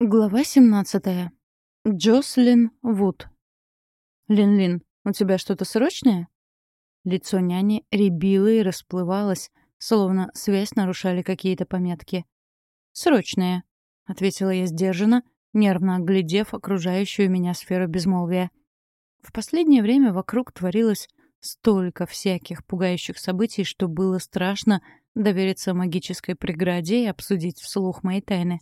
Глава 17. Джослин Вуд. «Лин-Лин, у тебя что-то срочное?» Лицо няни рябило и расплывалось, словно связь нарушали какие-то пометки. «Срочное», — ответила я сдержанно, нервно оглядев окружающую меня сферу безмолвия. В последнее время вокруг творилось столько всяких пугающих событий, что было страшно довериться магической преграде и обсудить вслух мои тайны.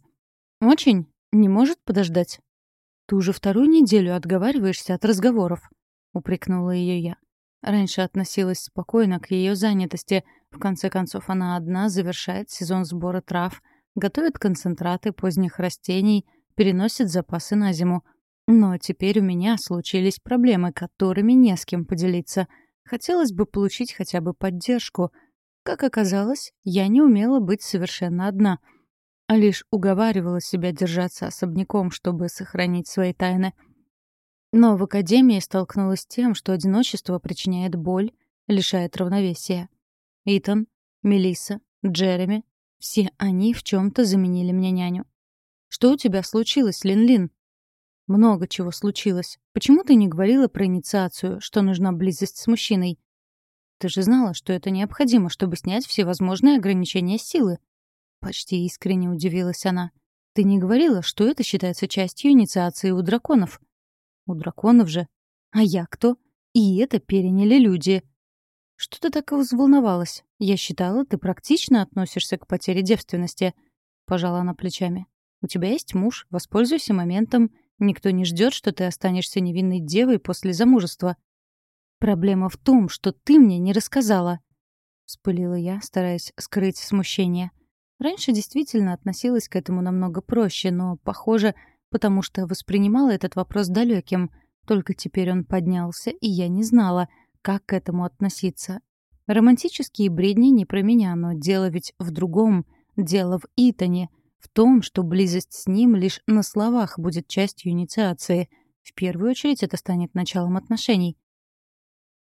«Очень?» Не может подождать? Ты уже вторую неделю отговариваешься от разговоров, упрекнула ее я. Раньше относилась спокойно к ее занятости. В конце концов, она одна завершает сезон сбора трав, готовит концентраты поздних растений, переносит запасы на зиму. Но теперь у меня случились проблемы, которыми не с кем поделиться. Хотелось бы получить хотя бы поддержку. Как оказалось, я не умела быть совершенно одна — а лишь уговаривала себя держаться особняком, чтобы сохранить свои тайны. Но в академии столкнулась с тем, что одиночество причиняет боль, лишает равновесия. Итан, Мелисса, Джереми — все они в чем то заменили мне няню. «Что у тебя случилось, Лин-Лин?» «Много чего случилось. Почему ты не говорила про инициацию, что нужна близость с мужчиной?» «Ты же знала, что это необходимо, чтобы снять все возможные ограничения силы», Почти искренне удивилась она. «Ты не говорила, что это считается частью инициации у драконов?» «У драконов же. А я кто? И это переняли люди». «Что ты так взволновалась? Я считала, ты практично относишься к потере девственности». Пожала она плечами. «У тебя есть муж, воспользуйся моментом. Никто не ждет, что ты останешься невинной девой после замужества». «Проблема в том, что ты мне не рассказала», — вспылила я, стараясь скрыть смущение. Раньше действительно относилась к этому намного проще, но, похоже, потому что воспринимала этот вопрос далеким. Только теперь он поднялся, и я не знала, как к этому относиться. Романтические бредни не про меня, но дело ведь в другом. Дело в Итане, в том, что близость с ним лишь на словах будет частью инициации. В первую очередь это станет началом отношений.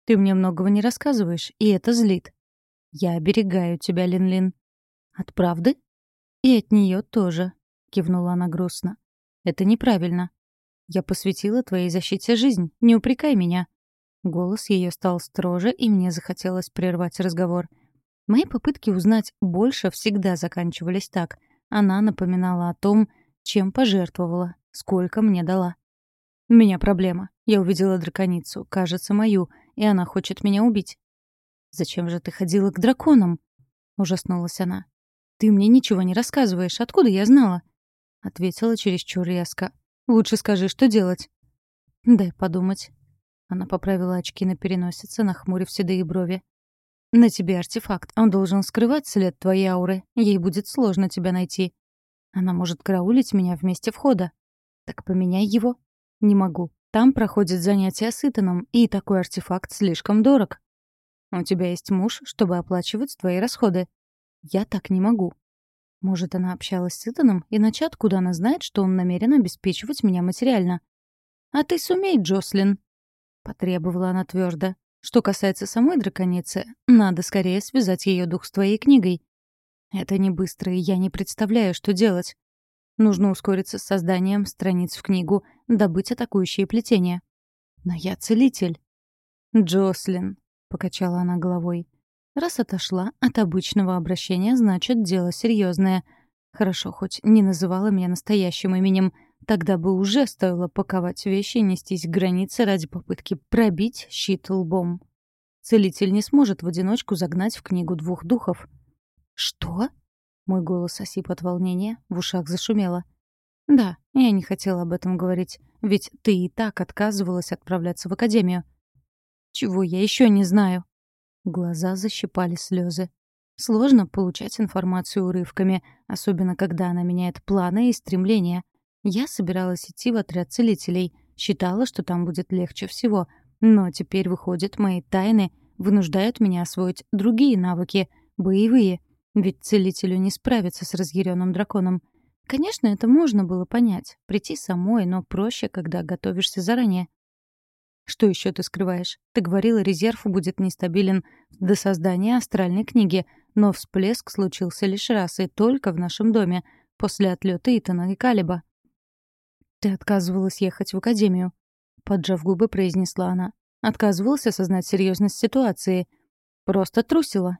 Ты мне многого не рассказываешь, и это злит. Я оберегаю тебя, Лин-Лин. От правды? И от нее тоже, кивнула она грустно. Это неправильно. Я посвятила твоей защите жизнь, не упрекай меня. Голос ее стал строже, и мне захотелось прервать разговор. Мои попытки узнать больше всегда заканчивались так. Она напоминала о том, чем пожертвовала, сколько мне дала. «У меня проблема. Я увидела драконицу, кажется, мою, и она хочет меня убить». «Зачем же ты ходила к драконам?» — ужаснулась она. «Ты мне ничего не рассказываешь. Откуда я знала?» Ответила чересчур резко. «Лучше скажи, что делать». «Дай подумать». Она поправила очки на переносице, нахмурив седые брови. «На тебе артефакт. Он должен скрывать след твоей ауры. Ей будет сложно тебя найти. Она может караулить меня вместе входа. Так поменяй его». «Не могу. Там проходит занятие с Итаном, и такой артефакт слишком дорог. У тебя есть муж, чтобы оплачивать твои расходы. Я так не могу. Может, она общалась с Итаном, иначе откуда она знает, что он намерен обеспечивать меня материально? «А ты сумей, Джослин!» — потребовала она твердо. «Что касается самой драконицы, надо скорее связать ее дух с твоей книгой. Это не быстро, и я не представляю, что делать. Нужно ускориться с созданием страниц в книгу, добыть атакующие плетения. Но я целитель». «Джослин», — покачала она головой, Раз отошла от обычного обращения, значит, дело серьезное. Хорошо, хоть не называла меня настоящим именем. Тогда бы уже стоило паковать вещи и нестись к границе ради попытки пробить щит лбом. Целитель не сможет в одиночку загнать в книгу двух духов. «Что?» Мой голос осип от волнения, в ушах зашумело. «Да, я не хотела об этом говорить, ведь ты и так отказывалась отправляться в академию». «Чего я еще не знаю?» Глаза защипали слезы. Сложно получать информацию урывками, особенно когда она меняет планы и стремления. Я собиралась идти в отряд целителей, считала, что там будет легче всего. Но теперь, выходит, мои тайны вынуждают меня освоить другие навыки, боевые. Ведь целителю не справиться с разъяренным драконом. Конечно, это можно было понять, прийти самой, но проще, когда готовишься заранее. Что еще ты скрываешь? Ты говорила, резерв будет нестабилен до создания астральной книги, но всплеск случился лишь раз и только в нашем доме, после отлета Итана и Калиба. «Ты отказывалась ехать в академию», — поджав губы, произнесла она. «Отказывалась осознать серьезность ситуации. Просто трусила.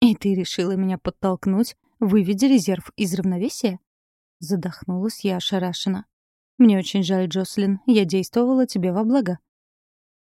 И ты решила меня подтолкнуть, выведя резерв из равновесия?» Задохнулась я ошарашена. «Мне очень жаль, Джослин. Я действовала тебе во благо».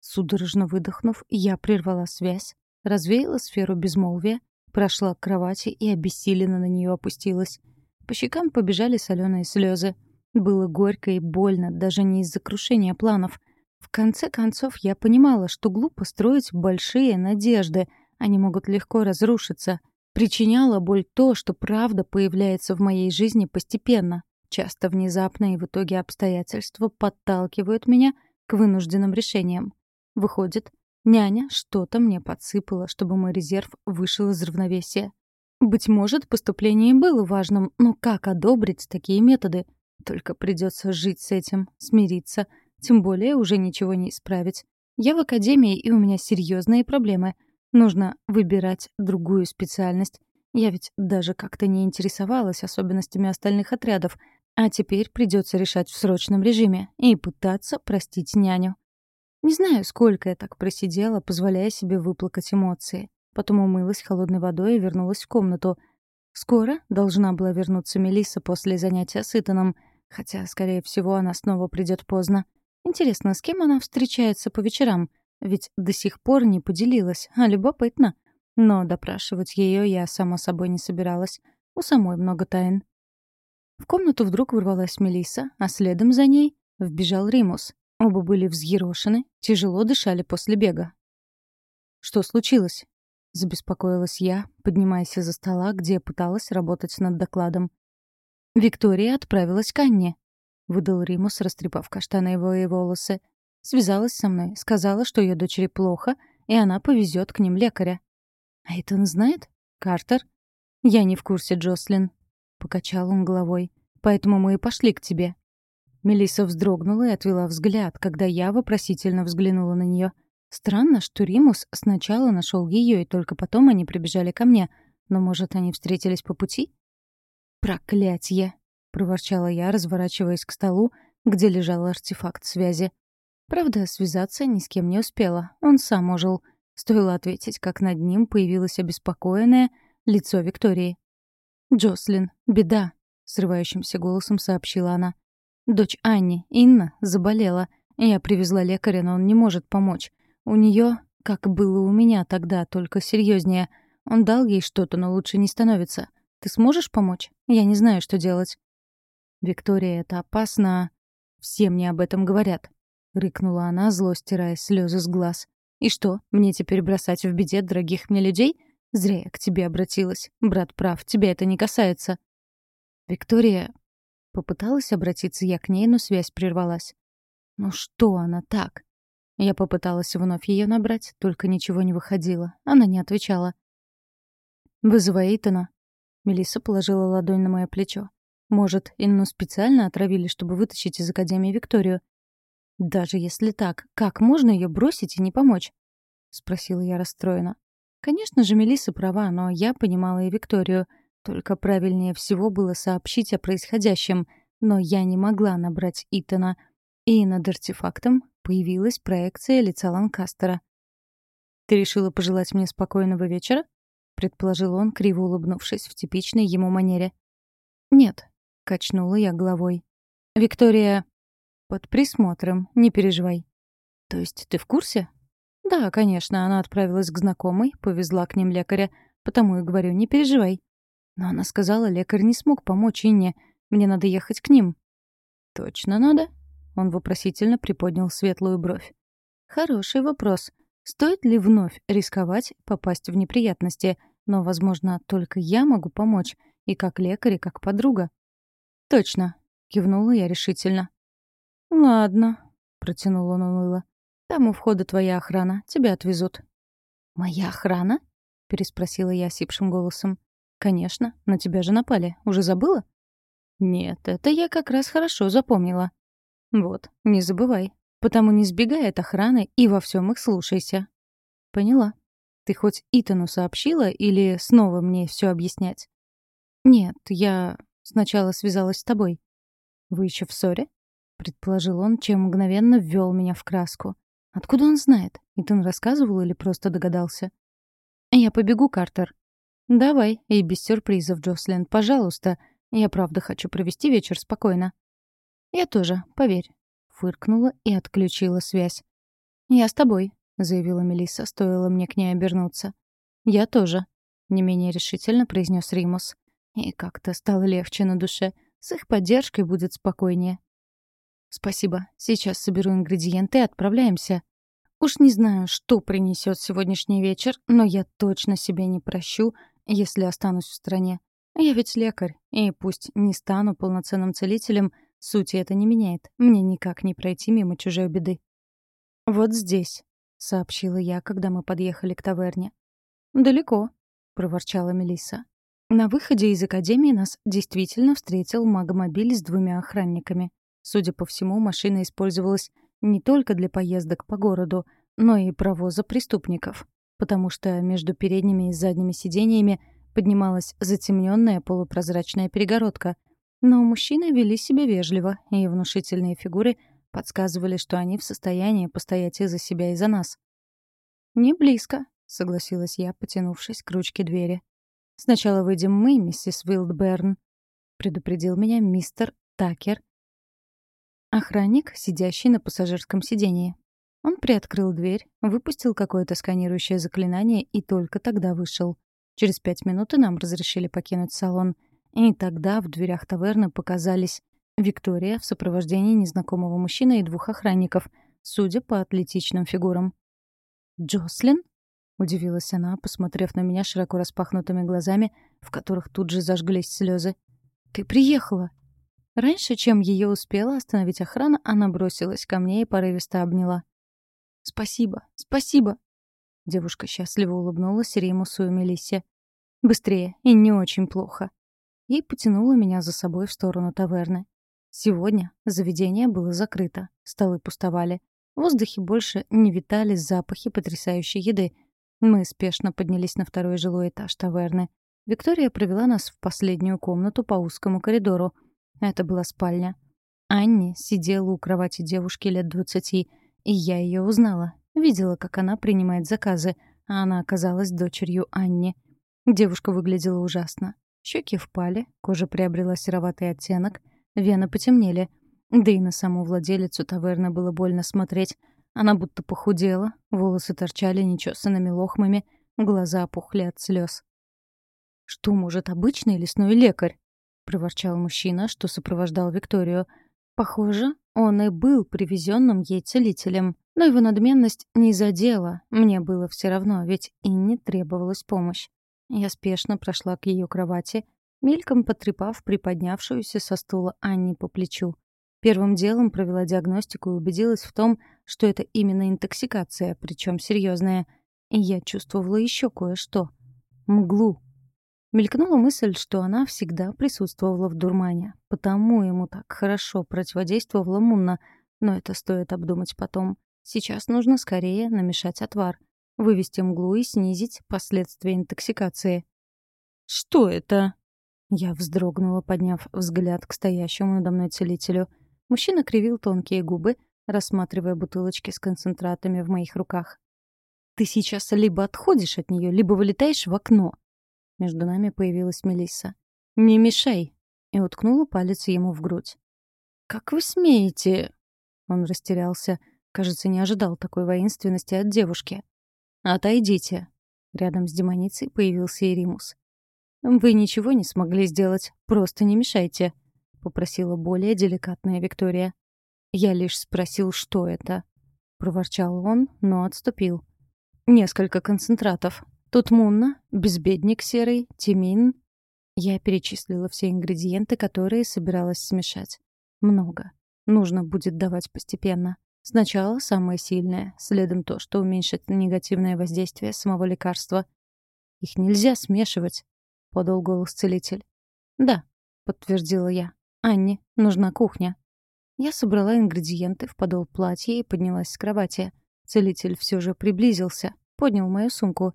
Судорожно выдохнув, я прервала связь, развеяла сферу безмолвия, прошла к кровати и обессиленно на нее опустилась. По щекам побежали соленые слезы. Было горько и больно, даже не из-за крушения планов. В конце концов, я понимала, что глупо строить большие надежды, они могут легко разрушиться. Причиняло боль то, что правда появляется в моей жизни постепенно, часто внезапно, и в итоге обстоятельства подталкивают меня к вынужденным решениям. Выходит, няня что-то мне подсыпала, чтобы мой резерв вышел из равновесия. Быть может, поступление было важным, но как одобрить такие методы — только придется жить с этим, смириться. Тем более уже ничего не исправить. Я в академии, и у меня серьезные проблемы. Нужно выбирать другую специальность. Я ведь даже как-то не интересовалась особенностями остальных отрядов, а теперь придется решать в срочном режиме и пытаться простить няню. Не знаю, сколько я так просидела, позволяя себе выплакать эмоции. Потом умылась холодной водой и вернулась в комнату. Скоро должна была вернуться Мелисса после занятия с Итаном — Хотя, скорее всего, она снова придет поздно. Интересно, с кем она встречается по вечерам? Ведь до сих пор не поделилась, а любопытно. Но допрашивать ее я, само собой, не собиралась. У самой много тайн. В комнату вдруг ворвалась Мелиса, а следом за ней вбежал Римус. Оба были взъерошены, тяжело дышали после бега. «Что случилось?» — забеспокоилась я, поднимаясь из-за стола, где пыталась работать над докладом. Виктория отправилась к Анне. Выдал Римус, растрепав каштановые волосы. Связалась со мной, сказала, что ее дочери плохо, и она повезет к ним лекаря. А это он знает? Картер? Я не в курсе, Джослин. Покачал он головой. Поэтому мы и пошли к тебе. Мелисса вздрогнула и отвела взгляд, когда я вопросительно взглянула на нее. Странно, что Римус сначала нашел ее, и только потом они прибежали ко мне. Но, может, они встретились по пути? «Проклятье!» — проворчала я, разворачиваясь к столу, где лежал артефакт связи. Правда, связаться ни с кем не успела. Он сам ожил. Стоило ответить, как над ним появилось обеспокоенное лицо Виктории. «Джослин, беда!» — срывающимся голосом сообщила она. «Дочь Анни, Инна, заболела. Я привезла лекаря, но он не может помочь. У нее, как было у меня тогда, только серьезнее. Он дал ей что-то, но лучше не становится. Ты сможешь помочь? Я не знаю, что делать». «Виктория, это опасно. Все мне об этом говорят», — рыкнула она, зло стирая слезы с глаз. «И что, мне теперь бросать в беде дорогих мне людей? Зря я к тебе обратилась. Брат прав, тебя это не касается». «Виктория...» Попыталась обратиться я к ней, но связь прервалась. «Ну что она так?» Я попыталась вновь ее набрать, только ничего не выходило. Она не отвечала. «Вызывай Итана», Мелисса положила ладонь на мое плечо. Может, Инну специально отравили, чтобы вытащить из Академии Викторию? Даже если так, как можно ее бросить и не помочь? Спросила я расстроена. Конечно же, Мелисса права, но я понимала и Викторию. Только правильнее всего было сообщить о происходящем, но я не могла набрать Итана. И над артефактом появилась проекция лица Ланкастера. «Ты решила пожелать мне спокойного вечера?» предположил он, криво улыбнувшись в типичной ему манере. «Нет», — качнула я головой. «Виктория...» «Под присмотром, не переживай». «То есть ты в курсе?» «Да, конечно, она отправилась к знакомой, повезла к ним лекаря, потому и говорю, не переживай». Но она сказала, лекарь не смог помочь Инне, мне надо ехать к ним. «Точно надо?» Он вопросительно приподнял светлую бровь. «Хороший вопрос. Стоит ли вновь рисковать попасть в неприятности?» Но, возможно, только я могу помочь, и как лекарь, и как подруга. «Точно», — кивнула я решительно. «Ладно», — протянул он уныло. «Там у входа твоя охрана, тебя отвезут». «Моя охрана?» — переспросила я сипшим голосом. «Конечно, на тебя же напали. Уже забыла?» «Нет, это я как раз хорошо запомнила». «Вот, не забывай. Потому не сбегай от охраны и во всем их слушайся». «Поняла». Ты хоть Итану сообщила или снова мне все объяснять? Нет, я сначала связалась с тобой. Вы еще в ссоре? предположил он, чем мгновенно ввел меня в краску. «Откуда он знает? И ты рассказывал или просто догадался?» «Я побегу, Картер». «Давай, и без сюрпризов, Джослин, пожалуйста. Я правда хочу провести вечер спокойно». «Я тоже, поверь», — фыркнула и отключила связь. «Я с тобой», — заявила Мелисса, стоило мне к ней обернуться. «Я тоже», — не менее решительно произнес Римус. И как-то стало легче на душе. С их поддержкой будет спокойнее. «Спасибо. Сейчас соберу ингредиенты и отправляемся». Уж не знаю, что принесет сегодняшний вечер, но я точно себе не прощу, если останусь в стране. Я ведь лекарь, и пусть не стану полноценным целителем, сути это не меняет. Мне никак не пройти мимо чужой беды. «Вот здесь», — сообщила я, когда мы подъехали к таверне. «Далеко», — проворчала Мелисса. На выходе из академии нас действительно встретил магомобиль с двумя охранниками. Судя по всему, машина использовалась не только для поездок по городу, но и провоза преступников, потому что между передними и задними сидениями поднималась затемненная полупрозрачная перегородка. Но мужчины вели себя вежливо, и внушительные фигуры подсказывали, что они в состоянии постоять и за себя, и за нас. «Не близко», — согласилась я, потянувшись к ручке двери. «Сначала выйдем мы, миссис Уилдберн», — предупредил меня мистер Такер, Охранник, сидящий на пассажирском сидении. Он приоткрыл дверь, выпустил какое-то сканирующее заклинание и только тогда вышел. Через пять минут и нам разрешили покинуть салон. И тогда в дверях таверны показались Виктория в сопровождении незнакомого мужчины и двух охранников, судя по атлетичным фигурам. «Джослин?» — удивилась она, посмотрев на меня широко распахнутыми глазами, в которых тут же зажглись слезы. «Ты приехала!» Раньше, чем ее успела остановить охрана, она бросилась ко мне и порывисто обняла. «Спасибо, спасибо!» Девушка счастливо улыбнулась Римусу и Мелиссе. «Быстрее, и не очень плохо». И потянула меня за собой в сторону таверны. Сегодня заведение было закрыто, столы пустовали. В воздухе больше не витали запахи потрясающей еды. Мы спешно поднялись на второй жилой этаж таверны. Виктория провела нас в последнюю комнату по узкому коридору — это была спальня. Анни сидела у кровати девушки лет двадцати, и я ее узнала. Видела, как она принимает заказы, а она оказалась дочерью Анни. Девушка выглядела ужасно. Щеки впали, кожа приобрела сероватый оттенок, вены потемнели. Да и на саму владелицу таверны было больно смотреть. Она будто похудела, волосы торчали нечесанными лохмами, глаза опухли от слез. Что может обычный лесной лекарь? проворчал мужчина, что сопровождал Викторию. Похоже, он и был привезенным ей целителем. Но его надменность не задела. Мне было все равно, ведь и не требовалась помощь. Я спешно прошла к ее кровати, мельком потрепав приподнявшуюся со стула Анни по плечу. Первым делом провела диагностику и убедилась в том, что это именно интоксикация, причем серьезная. И я чувствовала еще кое-что. Мглу, Мелькнула мысль, что она всегда присутствовала в дурмане, потому ему так хорошо противодействовала Мунна, но это стоит обдумать потом. Сейчас нужно скорее намешать отвар, вывести мглу и снизить последствия интоксикации. «Что это?» Я вздрогнула, подняв взгляд к стоящему надо мной целителю. Мужчина кривил тонкие губы, рассматривая бутылочки с концентратами в моих руках. «Ты сейчас либо отходишь от нее, либо вылетаешь в окно», между нами появилась Мелисса. «Не мешай!» и уткнула палец ему в грудь. «Как вы смеете?» Он растерялся. Кажется, не ожидал такой воинственности от девушки. «Отойдите!» Рядом с демоницей появился Иримус. «Вы ничего не смогли сделать, просто не мешайте», — попросила более деликатная Виктория. «Я лишь спросил, что это», — проворчал он, но отступил. «Несколько концентратов. Тут мунна, безбедник серый, тимин. Я перечислила все ингредиенты, которые собиралась смешать. Много. Нужно будет давать постепенно. Сначала самое сильное, следом то, что уменьшит негативное воздействие самого лекарства. «Их нельзя смешивать», — подал голос целитель. «Да», — подтвердила я. «Анне, нужна кухня». Я собрала ингредиенты в подол платья и поднялась с кровати. Целитель все же приблизился, поднял мою сумку.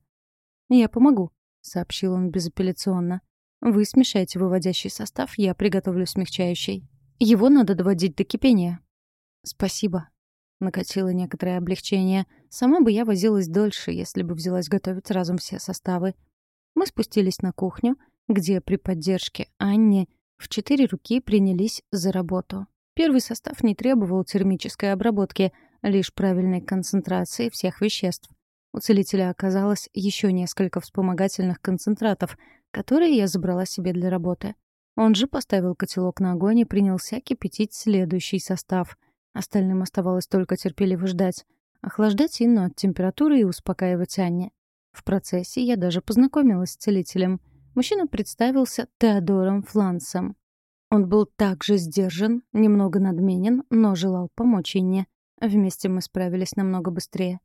«Я помогу», — сообщил он безапелляционно. «Вы смешаете выводящий состав, я приготовлю смягчающий. Его надо доводить до кипения. «Спасибо». Накатило некоторое облегчение. Сама бы я возилась дольше, если бы взялась готовить разом все составы. Мы спустились на кухню, где при поддержке Анни в четыре руки принялись за работу. Первый состав не требовал термической обработки, лишь правильной концентрации всех веществ. У целителя оказалось еще несколько вспомогательных концентратов, которые я забрала себе для работы. Он же поставил котелок на огонь и принялся кипятить следующий состав. Остальным оставалось только терпеливо ждать. Охлаждать Инну от температуры и успокаивать Анне. В процессе я даже познакомилась с целителем. Мужчина представился Теодором Флансом. Он был также сдержан, немного надменен, но желал помочь Инне. Вместе мы справились намного быстрее.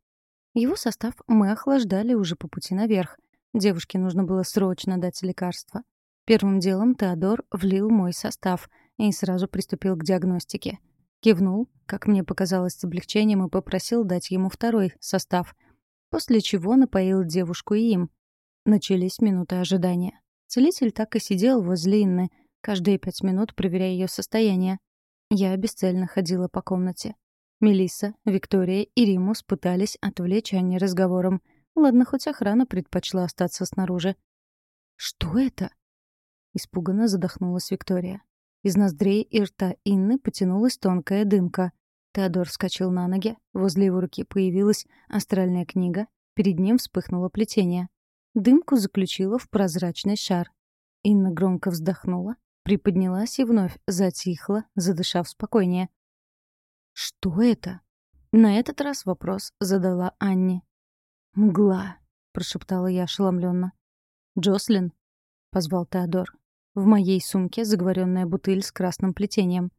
Его состав мы охлаждали уже по пути наверх. Девушке нужно было срочно дать лекарство. Первым делом Теодор влил мой состав и сразу приступил к диагностике. Кивнул, как мне показалось с облегчением, и попросил дать ему второй состав. После чего напоил девушку и им. Начались минуты ожидания. Целитель так и сидел возле Инны, каждые пять минут проверяя ее состояние. Я бесцельно ходила по комнате. Мелисса, Виктория и Римус пытались отвлечь Анни разговором. Ладно, хоть охрана предпочла остаться снаружи. «Что это?» Испуганно задохнулась Виктория. Из ноздрей и рта Инны потянулась тонкая дымка. Теодор вскочил на ноги, возле его руки появилась астральная книга, перед ним вспыхнуло плетение. Дымку заключила в прозрачный шар. Инна громко вздохнула, приподнялась и вновь затихла, задышав спокойнее. «Что это?» На этот раз вопрос задала Анни. «Мгла», — прошептала я ошеломленно. «Джослин», — позвал Теодор. В моей сумке заговоренная бутыль с красным плетением.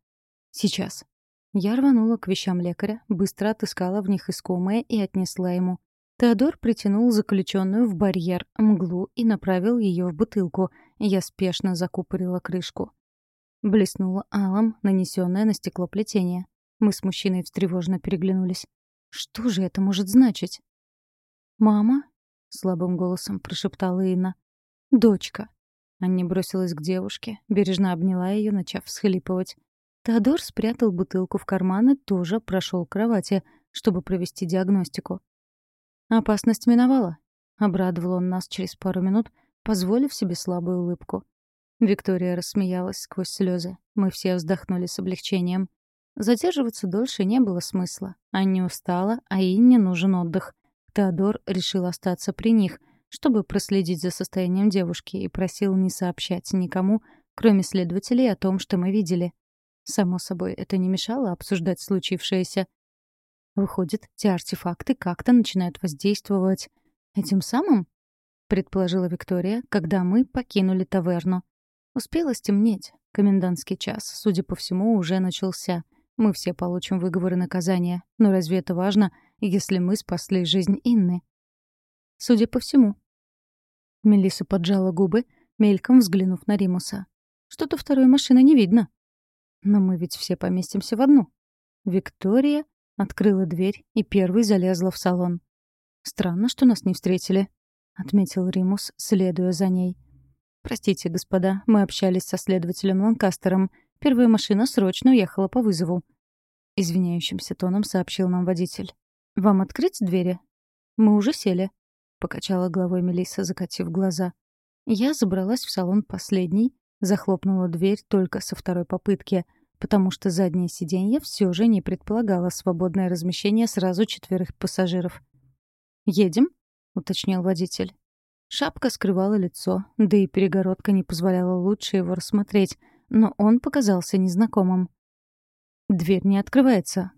Сейчас. Я рванула к вещам лекаря, быстро отыскала в них искомое и отнесла ему. Теодор притянул заключенную в барьер мглу и направил ее в бутылку. Я спешно закупорила крышку. Блеснуло алом, нанесенное на стекло плетение. Мы с мужчиной встревоженно переглянулись. Что же это может значить? «Мама?» — слабым голосом прошептала Инна. «Дочка», Анни бросилась к девушке, бережно обняла ее, начав всхлипывать. Теодор спрятал бутылку в карман и тоже прошел к кровати, чтобы провести диагностику. «Опасность миновала», — обрадовал он нас через пару минут, позволив себе слабую улыбку. Виктория рассмеялась сквозь слезы. Мы все вздохнули с облегчением. Задерживаться дольше не было смысла. Анни устала, а Инне нужен отдых. Теодор решил остаться при них — чтобы проследить за состоянием девушки, и просил не сообщать никому, кроме следователей, о том, что мы видели. Само собой, это не мешало обсуждать случившееся. Выходит, те артефакты как-то начинают воздействовать этим самым? предположила Виктория, когда мы покинули таверну. Успело стемнеть. Комендантский час, судя по всему, уже начался. Мы все получим выговоры наказания. Но разве это важно, если мы спасли жизнь Инны? Судя по всему. Мелисса поджала губы, мельком взглянув на Римуса. Что-то второй машины не видно. Но мы ведь все поместимся в одну. Виктория открыла дверь и первой залезла в салон. Странно, что нас не встретили, отметил Римус, следуя за ней. Простите, господа, мы общались со следователем Ланкастером. Первая машина срочно уехала по вызову. Извиняющимся тоном сообщил нам водитель. Вам открыть двери? Мы уже сели покачала головой Мелисса, закатив глаза. Я забралась в салон последней, захлопнула дверь только со второй попытки, потому что заднее сиденье все же не предполагало свободное размещение сразу четверых пассажиров. «Едем?» — уточнил водитель. Шапка скрывала лицо, да и перегородка не позволяла лучше его рассмотреть, но он показался незнакомым. «Дверь не открывается».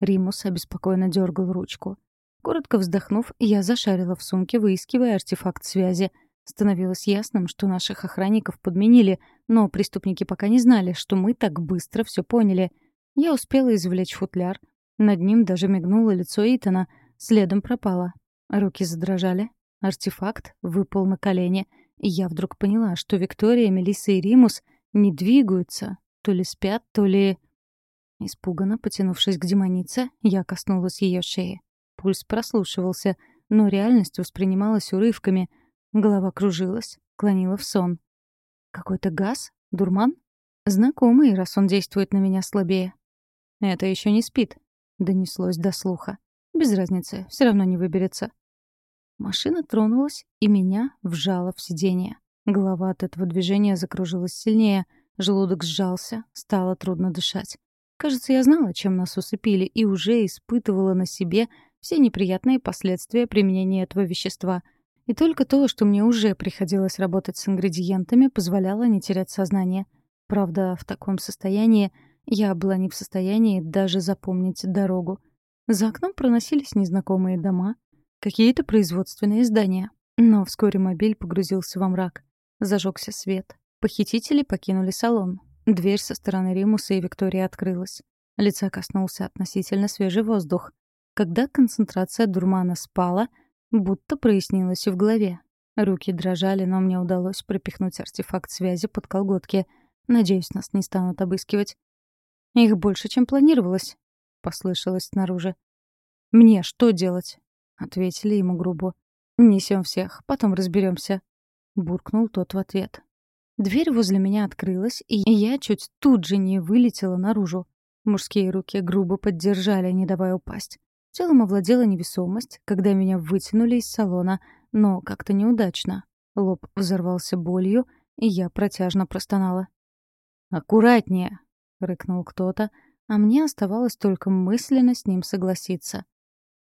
Римус обеспокоенно дергал ручку. Коротко вздохнув, я зашарила в сумке, выискивая артефакт связи. Становилось ясным, что наших охранников подменили, но преступники пока не знали, что мы так быстро все поняли. Я успела извлечь футляр. Над ним даже мигнуло лицо Итана, следом пропало. Руки задрожали. Артефакт выпал на колени, и я вдруг поняла, что Виктория, Мелисса и Римус не двигаются, то ли спят, то ли... Испуганно потянувшись к демонице, я коснулась ее шеи. Пульс прослушивался, но реальность воспринималась урывками. Голова кружилась, клонила в сон. Какой-то газ? Дурман? Знакомый, раз он действует на меня слабее. «Это еще не спит», — донеслось до слуха. «Без разницы, все равно не выберется». Машина тронулась, и меня вжало в сиденье. Голова от этого движения закружилась сильнее, желудок сжался, стало трудно дышать. Кажется, я знала, чем нас усыпили, и уже испытывала на себе все неприятные последствия применения этого вещества. И только то, что мне уже приходилось работать с ингредиентами, позволяло не терять сознание. Правда, в таком состоянии я была не в состоянии даже запомнить дорогу. За окном проносились незнакомые дома, какие-то производственные здания. Но вскоре мобиль погрузился во мрак. Зажегся свет. Похитители покинули салон. Дверь со стороны Римуса и Виктории открылась. Лица коснулся относительно свежий воздух. Когда концентрация дурмана спала, будто прояснилось в голове. Руки дрожали, но мне удалось пропихнуть артефакт связи под колготки. Надеюсь, нас не станут обыскивать. «Их больше, чем планировалось», — послышалось снаружи. «Мне что делать?» — ответили ему грубо. Несем всех, потом разберемся, буркнул тот в ответ. Дверь возле меня открылась, и я чуть тут же не вылетела наружу. Мужские руки грубо поддержали, не давая упасть. Телом овладела невесомость, когда меня вытянули из салона, но как-то неудачно. Лоб взорвался болью, и я протяжно простонала. «Аккуратнее!» — рыкнул кто-то, а мне оставалось только мысленно с ним согласиться.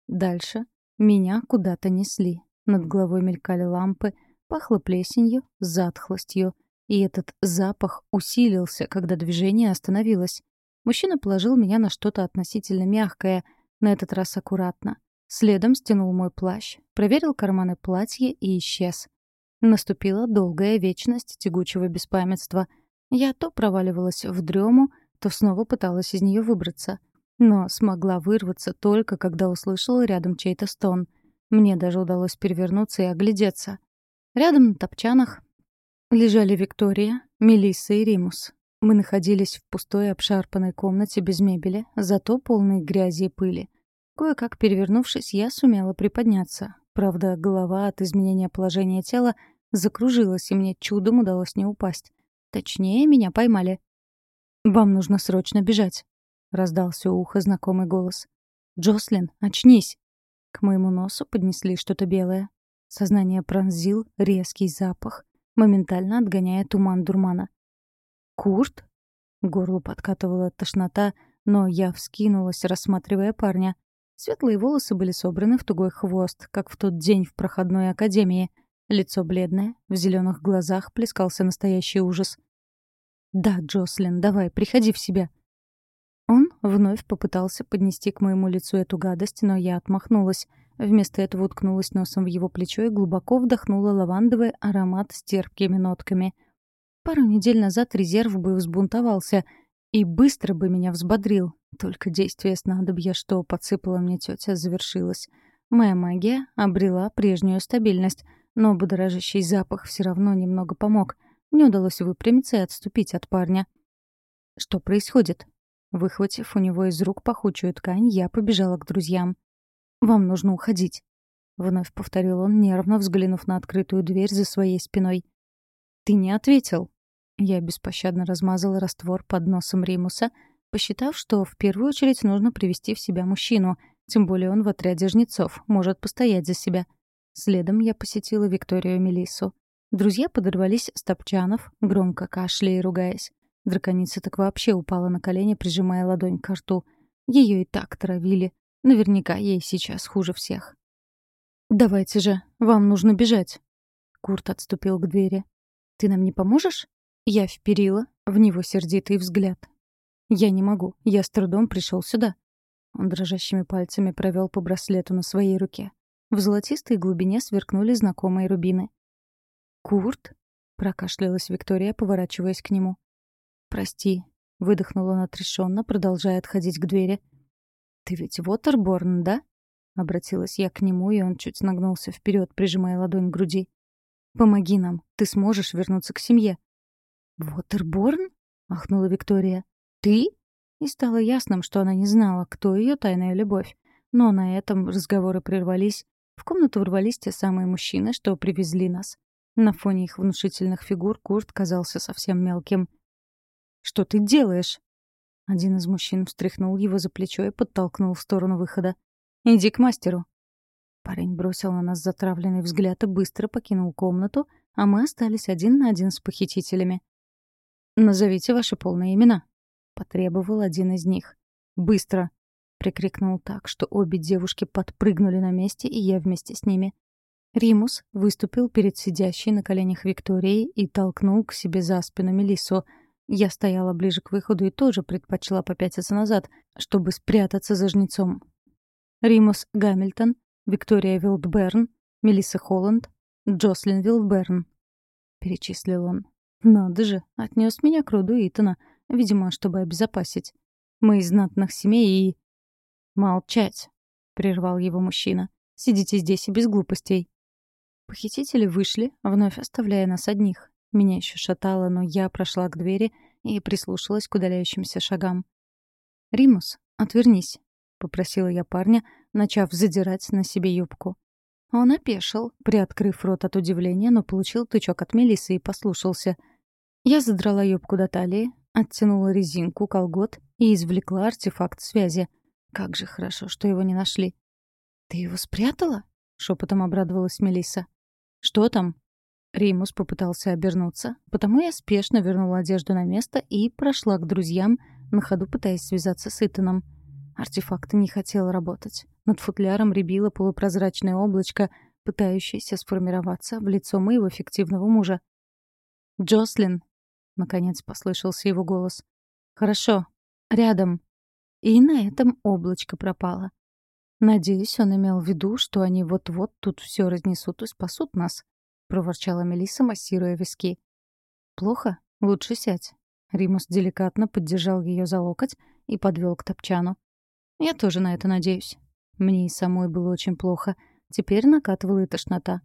Дальше меня куда-то несли. Над головой мелькали лампы, пахло плесенью, затхлостью — и этот запах усилился, когда движение остановилось. Мужчина положил меня на что-то относительно мягкое, на этот раз аккуратно. Следом стянул мой плащ, проверил карманы платья и исчез. Наступила долгая вечность тягучего беспамятства. Я то проваливалась в дрему, то снова пыталась из нее выбраться. Но смогла вырваться только, когда услышала рядом чей-то стон. Мне даже удалось перевернуться и оглядеться. Рядом на топчанах лежали Виктория, Мелисса и Римус. Мы находились в пустой обшарпанной комнате без мебели, зато полной грязи и пыли. Кое-как перевернувшись, я сумела приподняться. Правда, голова от изменения положения тела закружилась, и мне чудом удалось не упасть. Точнее, меня поймали. «Вам нужно срочно бежать», — раздался у уха знакомый голос. «Джослин, очнись!» К моему носу поднесли что-то белое. Сознание пронзил резкий запах, моментально отгоняя туман дурмана. «Курт?» Горло подкатывала тошнота, но я вскинулась, рассматривая парня. Светлые волосы были собраны в тугой хвост, как в тот день в проходной академии. Лицо бледное, в зеленых глазах плескался настоящий ужас. «Да, Джослин, давай, приходи в себя». Он вновь попытался поднести к моему лицу эту гадость, но я отмахнулась — Вместо этого уткнулась носом в его плечо и глубоко вдохнула лавандовый аромат с терпкими нотками. Пару недель назад резерв бы взбунтовался и быстро бы меня взбодрил. Только действие снадобья, что подсыпала мне тетя, завершилось. Моя магия обрела прежнюю стабильность, но будоражащий запах все равно немного помог. Мне удалось выпрямиться и отступить от парня. «Что происходит?» Выхватив у него из рук пахучую ткань, я побежала к друзьям. «Вам нужно уходить», — вновь повторил он, нервно взглянув на открытую дверь за своей спиной. «Ты не ответил». Я беспощадно размазала раствор под носом Римуса, посчитав, что в первую очередь нужно привести в себя мужчину, тем более он в отряде жнецов, может постоять за себя. Следом я посетила Викторию Мелиссу. Друзья подорвались с топчанов, громко кашляя и ругаясь. Драконица так вообще упала на колени, прижимая ладонь к рту. Ее и так травили, Наверняка ей сейчас хуже всех. «Давайте же, вам нужно бежать». Курт отступил к двери. «Ты нам не поможешь?» Я вперила в него сердитый взгляд. «Я не могу. Я с трудом пришел сюда». Он дрожащими пальцами провел по браслету на своей руке. В золотистой глубине сверкнули знакомые рубины. «Курт?» — прокашлялась Виктория, поворачиваясь к нему. «Прости», — выдохнул он отрешенно, продолжая отходить к двери. «Ты ведь Вотерборн, да?» Обратилась я к нему, и он чуть нагнулся вперед, прижимая ладонь к груди. «Помоги нам, ты сможешь вернуться к семье». «Вотерборн?» — ахнула Виктория. «Ты?» И стало ясным, что она не знала, кто ее тайная любовь. Но на этом разговоры прервались. В комнату ворвались те самые мужчины, что привезли нас. На фоне их внушительных фигур Курт казался совсем мелким. «Что ты делаешь?» Один из мужчин встряхнул его за плечо и подтолкнул в сторону выхода. «Иди к мастеру». Парень бросил на нас затравленный взгляд и быстро покинул комнату, а мы остались один на один с похитителями. «Назовите ваши полные имена», — потребовал один из них. «Быстро!» — прикрикнул так, что обе девушки подпрыгнули на месте, и я вместе с ними. Римус выступил перед сидящей на коленях Викторией и толкнул к себе за спину Мелиссу. Я стояла ближе к выходу и тоже предпочла попятиться назад, чтобы спрятаться за жнецом. Римус Гамильтон, Виктория Вилдберн, Мелисса Холланд, Джослин Вилдберн. Перечислил он. Надо же, отнес меня к роду Итана, видимо, чтобы обезопасить. Мы из знатных семей и... «Молчать!» — прервал его мужчина. «Сидите здесь и без глупостей». Похитители вышли, вновь оставляя нас одних. Меня еще шатало, но я прошла к двери и прислушалась к удаляющимся шагам. «Римус, отвернись», — попросила я парня, начав задирать на себе юбку. Он опешил, приоткрыв рот от удивления, но получил тычок от Мелисы и послушался. Я задрала юбку до талии, оттянула резинку колгот и извлекла артефакт связи. Как же хорошо, что его не нашли. «Ты его спрятала?» — шепотом обрадовалась Мелиса. «Что там?» Римус попытался обернуться, потому я спешно вернула одежду на место и прошла к друзьям, на ходу пытаясь связаться с Итаном. Артефакт не хотел работать. Над футляром рябило полупрозрачное облачко, пытающееся сформироваться в лицо моего фиктивного мужа. «Джослин!» — наконец послышался его голос. «Хорошо. Рядом». И на этом облачко пропало. Надеюсь, он имел в виду, что они вот-вот тут все разнесут и спасут нас, проворчала Мелисса, массируя виски. Плохо? Лучше сядь. Римус деликатно поддержал ее за локоть и подвел к топчану. Я тоже на это надеюсь. Мне и самой было очень плохо. Теперь накатывала и тошнота.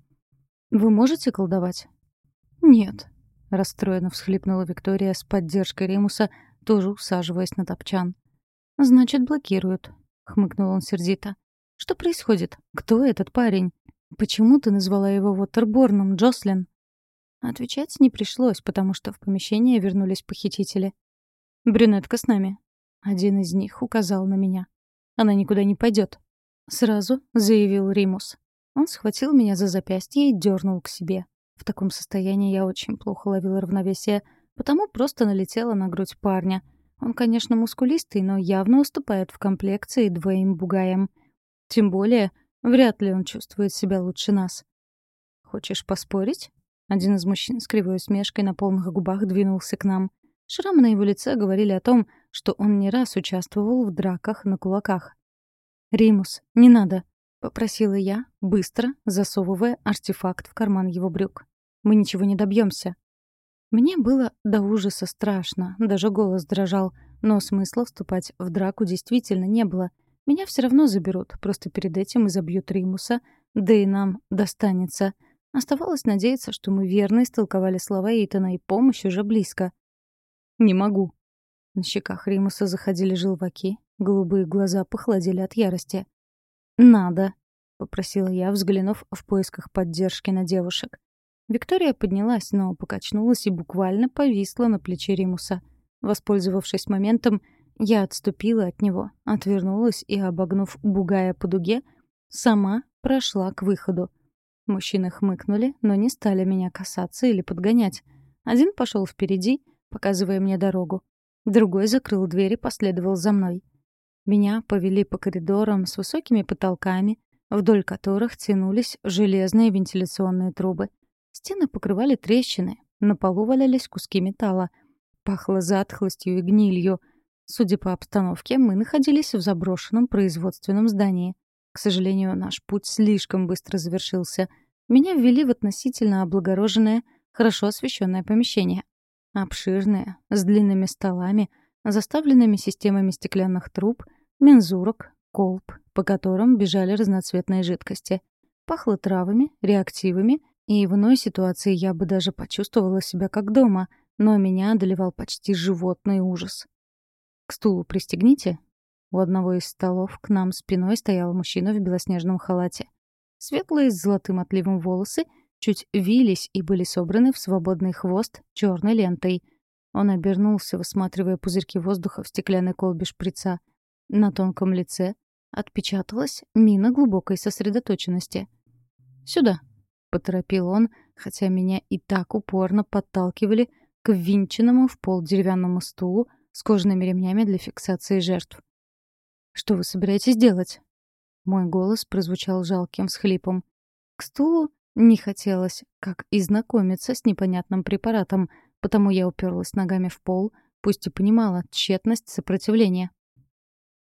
«Вы можете колдовать?» «Нет», — расстроенно всхлипнула Виктория с поддержкой Римуса, тоже усаживаясь на топчан. «Значит, блокируют», — хмыкнул он сердито. «Что происходит? Кто этот парень? Почему ты назвала его Вотерборном, Джослин?» Отвечать не пришлось, потому что в помещение вернулись похитители. «Брюнетка с нами». Один из них указал на меня. Она никуда не пойдет. Сразу заявил Римус. Он схватил меня за запястье и дернул к себе. В таком состоянии я очень плохо ловила равновесие, потому просто налетела на грудь парня. Он, конечно, мускулистый, но явно уступает в комплекции двоим бугаям. Тем более, вряд ли он чувствует себя лучше нас. «Хочешь поспорить?» Один из мужчин с кривой усмешкой на полных губах двинулся к нам. Шрамы на его лице говорили о том, что он не раз участвовал в драках на кулаках. «Римус, не надо», — попросила я, быстро засовывая артефакт в карман его брюк. «Мы ничего не добьемся. Мне было до ужаса страшно, даже голос дрожал, но смысла вступать в драку действительно не было. Меня все равно заберут, просто перед этим изобьют Римуса, да и нам достанется. Оставалось надеяться, что мы верно истолковали слова Эйтона, и помощь уже близко. «Не могу». На щеках Римуса заходили желваки, голубые глаза похолодели от ярости. «Надо», — попросила я, взглянув в поисках поддержки на девушек. Виктория поднялась, но покачнулась и буквально повисла на плече Римуса. Воспользовавшись моментом, я отступила от него, отвернулась и, обогнув бугая по дуге, сама прошла к выходу. Мужчины хмыкнули, но не стали меня касаться или подгонять. Один пошел впереди, показывая мне дорогу. Другой закрыл дверь и последовал за мной. Меня повели по коридорам с высокими потолками, вдоль которых тянулись железные вентиляционные трубы. Стены покрывали трещины, на полу валялись куски металла. Пахло затхлостью и гнилью. Судя по обстановке, мы находились в заброшенном производственном здании. К сожалению, наш путь слишком быстро завершился. Меня ввели в относительно облагороженное, хорошо освещенное помещение. Обширное, с длинными столами, заставленными системами стеклянных труб, мензурок, колб, по которым бежали разноцветные жидкости. Пахло травами, реактивами — и в иной ситуации я бы даже почувствовала себя как дома, но меня одолевал почти животный ужас. «К стулу пристегните». У одного из столов к нам спиной стоял мужчина в белоснежном халате. Светлые с золотым отливом волосы чуть вились и были собраны в свободный хвост черной лентой. Он обернулся, высматривая пузырьки воздуха в стеклянной колбе шприца. На тонком лице отпечаталась мина глубокой сосредоточенности. «Сюда», — поторопил он, хотя меня и так упорно подталкивали к ввинченному в пол деревянному стулу с кожаными ремнями для фиксации жертв. «Что вы собираетесь делать?» Мой голос прозвучал жалким схлипом. К стулу не хотелось, как и знакомиться с непонятным препаратом, потому я уперлась ногами в пол, пусть и понимала тщетность сопротивления.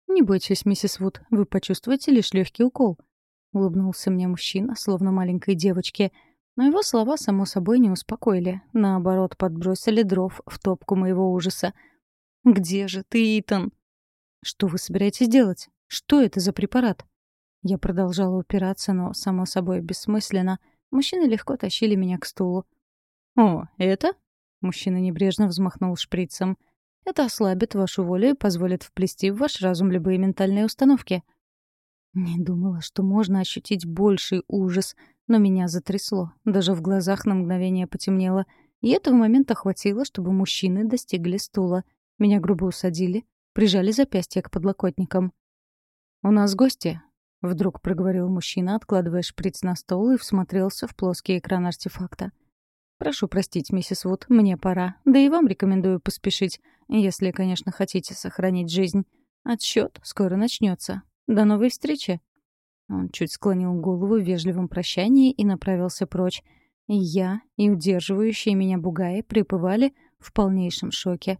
«Не бойтесь, миссис Вуд, вы почувствуете лишь легкий укол», — улыбнулся мне мужчина, словно маленькой девочке, но его слова, само собой, не успокоили, наоборот, подбросили дров в топку моего ужаса. «Где же ты, Итан?» «Что вы собираетесь делать? Что это за препарат?» Я продолжала упираться, но, само собой, бессмысленно. Мужчины легко тащили меня к стулу. «О, это?» Мужчина небрежно взмахнул шприцем. «Это ослабит вашу волю и позволит вплести в ваш разум любые ментальные установки». Не думала, что можно ощутить больший ужас, но меня затрясло. Даже в глазах на мгновение потемнело. И этого момента хватило, чтобы мужчины достигли стула. Меня грубо усадили, прижали запястья к подлокотникам. «У нас гости», Вдруг проговорил мужчина, откладывая шприц на стол и всмотрелся в плоский экран артефакта. «Прошу простить, миссис Вуд, мне пора. Да и вам рекомендую поспешить, если, конечно, хотите сохранить жизнь. Отсчет скоро начнется. До новой встречи!» Он чуть склонил голову в вежливом прощании и направился прочь. Я, и удерживающие меня бугаи пребывали в полнейшем шоке.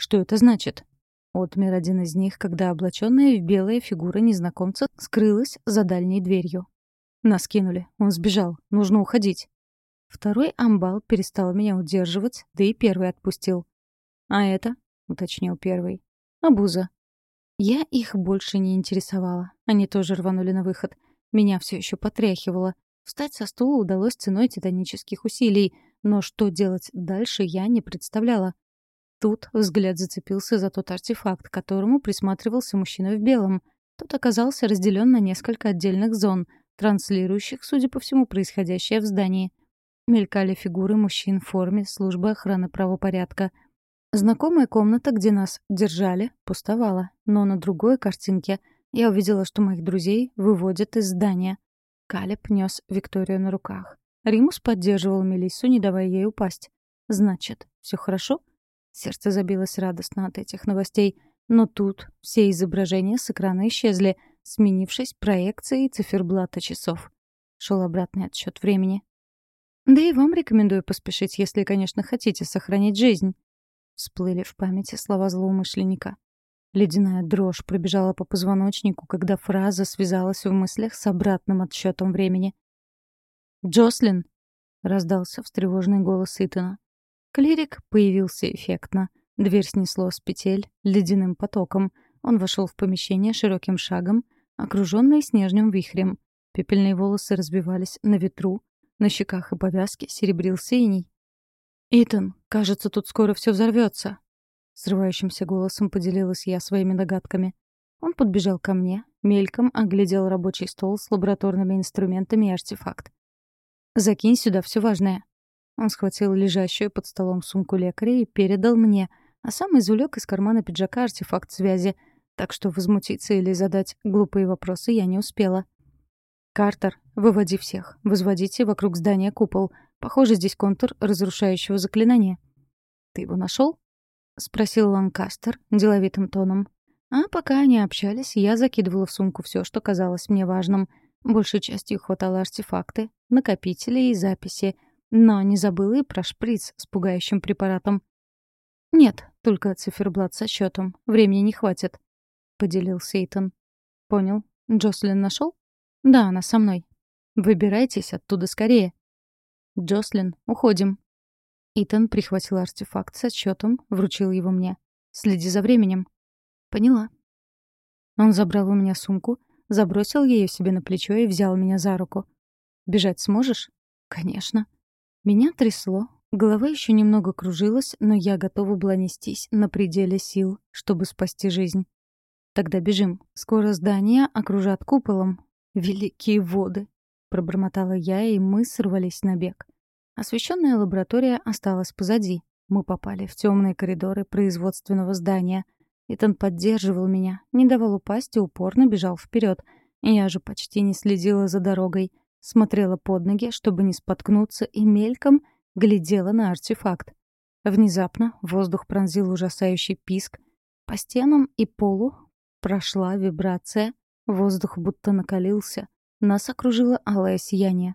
«Что это значит?» Отмер один из них, когда облаченная в белая фигура незнакомца скрылась за дальней дверью. Нас кинули. Он сбежал. Нужно уходить. Второй амбал перестал меня удерживать, да и первый отпустил. «А это?» — уточнил первый. «Абуза». Я их больше не интересовала. Они тоже рванули на выход. Меня все еще потряхивало. Встать со стула удалось ценой титанических усилий, но что делать дальше, я не представляла. Тут взгляд зацепился за тот артефакт, которому присматривался мужчина в белом. Тот оказался разделен на несколько отдельных зон, транслирующих, судя по всему, происходящее в здании. Мелькали фигуры мужчин в форме службы охраны правопорядка. Знакомая комната, где нас держали, пустовала, но на другой картинке я увидела, что моих друзей выводят из здания. Калеб нес Викторию на руках. Римус поддерживал Мелиссу, не давая ей упасть. «Значит, все хорошо?» Сердце забилось радостно от этих новостей. Но тут все изображения с экрана исчезли, сменившись проекцией циферблата часов. Шел обратный отсчет времени. «Да и вам рекомендую поспешить, если, конечно, хотите сохранить жизнь», — всплыли в памяти слова злоумышленника. Ледяная дрожь пробежала по позвоночнику, когда фраза связалась в мыслях с обратным отсчетом времени. «Джослин!» — раздался встревоженный голос Итана. Клирик появился эффектно. Дверь снесло с петель ледяным потоком. Он вошел в помещение широким шагом, окруженный снежным вихрем. Пепельные волосы разбивались на ветру, на щеках и повязке серебрился иней. «Итан, кажется, тут скоро все взорвется. Срывающимся голосом поделилась я своими догадками. Он подбежал ко мне, мельком оглядел рабочий стол с лабораторными инструментами и артефакт. «Закинь сюда все важное», он схватил лежащую под столом сумку лекаря и передал мне, а сам извлек из кармана пиджака артефакт связи, так что возмутиться или задать глупые вопросы я не успела. «Картер, выводи всех. Возводите вокруг здания купол. Похоже, здесь контур разрушающего заклинания». «Ты его нашел? спросил Ланкастер деловитым тоном. А пока они общались, я закидывала в сумку все, что казалось мне важным. Большей частью хватало артефакты, накопители и записи — но не забыла и про шприц с пугающим препаратом. «Нет, только циферблат со счетом. Времени не хватит», — поделился Итан. «Понял. Джослин нашел? «Да, она со мной. Выбирайтесь оттуда скорее». «Джослин, уходим». Итан прихватил артефакт со счетом, вручил его мне. «Следи за временем». «Поняла». Он забрал у меня сумку, забросил ее себе на плечо и взял меня за руку. «Бежать сможешь?» «Конечно». Меня трясло, голова еще немного кружилась, но я готова была нестись на пределе сил, чтобы спасти жизнь. «Тогда бежим. Скоро здание окружат куполом. Великие воды!» — пробормотала я, и мы сорвались на бег. Освещенная лаборатория осталась позади. Мы попали в темные коридоры производственного здания. Итан поддерживал меня, не давал упасть и упорно бежал вперед. Я же почти не следила за дорогой. Смотрела под ноги, чтобы не споткнуться, и мельком глядела на артефакт. Внезапно воздух пронзил ужасающий писк. По стенам и полу прошла вибрация. Воздух будто накалился. Нас окружило алое сияние.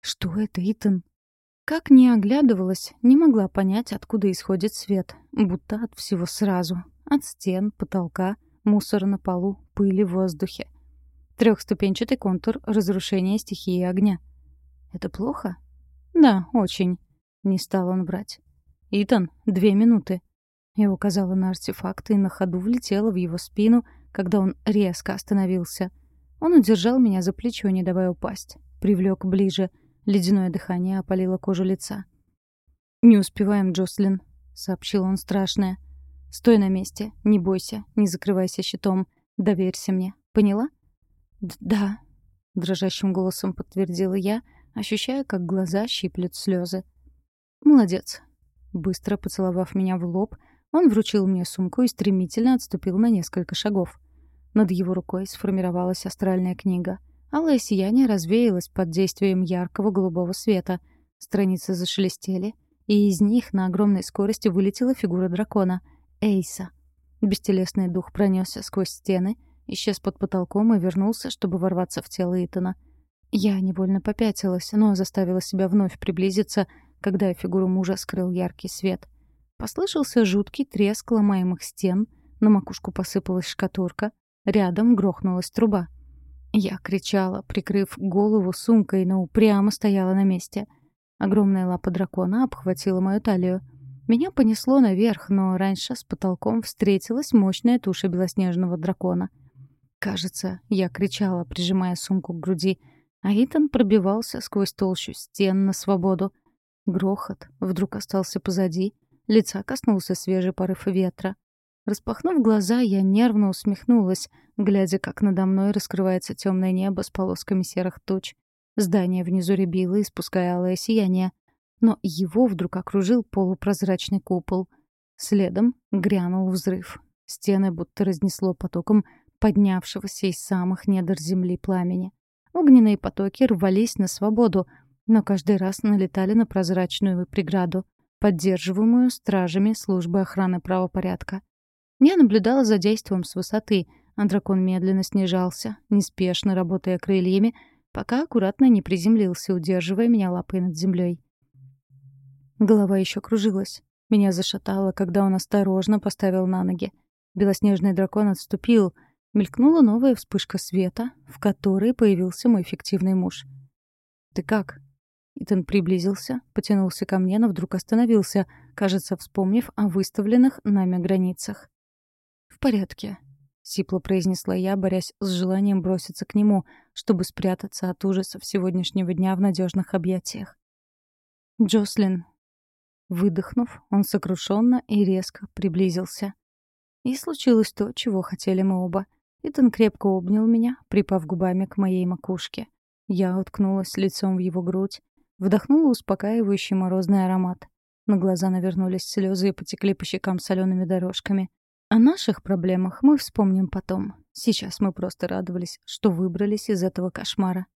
«Что это, Итан?» Как ни оглядывалась, не могла понять, откуда исходит свет. Будто от всего сразу. От стен, потолка, мусора на полу, пыли в воздухе. Трехступенчатый контур разрушения стихии огня. «Это плохо?» «Да, очень». Не стал он врать. «Итан, две минуты». Я указала на артефакт и на ходу влетела в его спину, когда он резко остановился. Он удержал меня за плечо, не давая упасть. Привлек ближе. Ледяное дыхание опалило кожу лица. «Не успеваем, Джослин», — сообщил он страшное. «Стой на месте, не бойся, не закрывайся щитом. Доверься мне. Поняла?» «Да», — дрожащим голосом подтвердила я, ощущая, как глаза щиплют слезы. «Молодец». Быстро поцеловав меня в лоб, он вручил мне сумку и стремительно отступил на несколько шагов. Над его рукой сформировалась астральная книга. Алое сияние развеялось под действием яркого голубого света. Страницы зашелестели, и из них на огромной скорости вылетела фигура дракона — Эйса. Бестелесный дух пронесся сквозь стены, исчез под потолком и вернулся, чтобы ворваться в тело Итана. Я невольно попятилась, но заставила себя вновь приблизиться, когда фигуру мужа скрыл яркий свет. Послышался жуткий треск ломаемых стен, на макушку посыпалась шкатурка, рядом грохнулась труба. Я кричала, прикрыв голову сумкой, но упрямо стояла на месте. Огромная лапа дракона обхватила мою талию. Меня понесло наверх, но раньше с потолком встретилась мощная туша белоснежного дракона. Кажется, я кричала, прижимая сумку к груди, а Итан пробивался сквозь толщу стен на свободу. Грохот вдруг остался позади, Лица коснулся свежий порыв ветра. Распахнув глаза, я нервно усмехнулась, глядя, как надо мной раскрывается темное небо с полосками серых туч. Здание внизу рябило, испуская алое сияние. Но его вдруг окружил полупрозрачный купол. Следом грянул взрыв. Стены будто разнесло потоком поднявшегося из самых недр земли пламени. Огненные потоки рвались на свободу, но каждый раз налетали на прозрачную преграду поддерживаемую стражами службы охраны правопорядка. Я наблюдала за действием с высоты, а дракон медленно снижался, неспешно работая крыльями, пока аккуратно не приземлился, удерживая меня лапой над землей. Голова еще кружилась. Меня зашатало, когда он осторожно поставил на ноги. Белоснежный дракон отступил. Мелькнула новая вспышка света, в которой появился мой фиктивный муж. «Ты как?» Итан приблизился, потянулся ко мне, но вдруг остановился, кажется, вспомнив о выставленных нами границах. «В порядке», — сипло произнесла я, борясь с желанием броситься к нему, чтобы спрятаться от ужасов сегодняшнего дня в надежных объятиях. «Джослин». Выдохнув, он сокрушенно и резко приблизился. И случилось то, чего хотели мы оба. Итан крепко обнял меня, припав губами к моей макушке. Я уткнулась лицом в его грудь, Вдохнула успокаивающий морозный аромат. На глаза навернулись слезы и потекли по щекам солеными дорожками. О наших проблемах мы вспомним потом. Сейчас мы просто радовались, что выбрались из этого кошмара.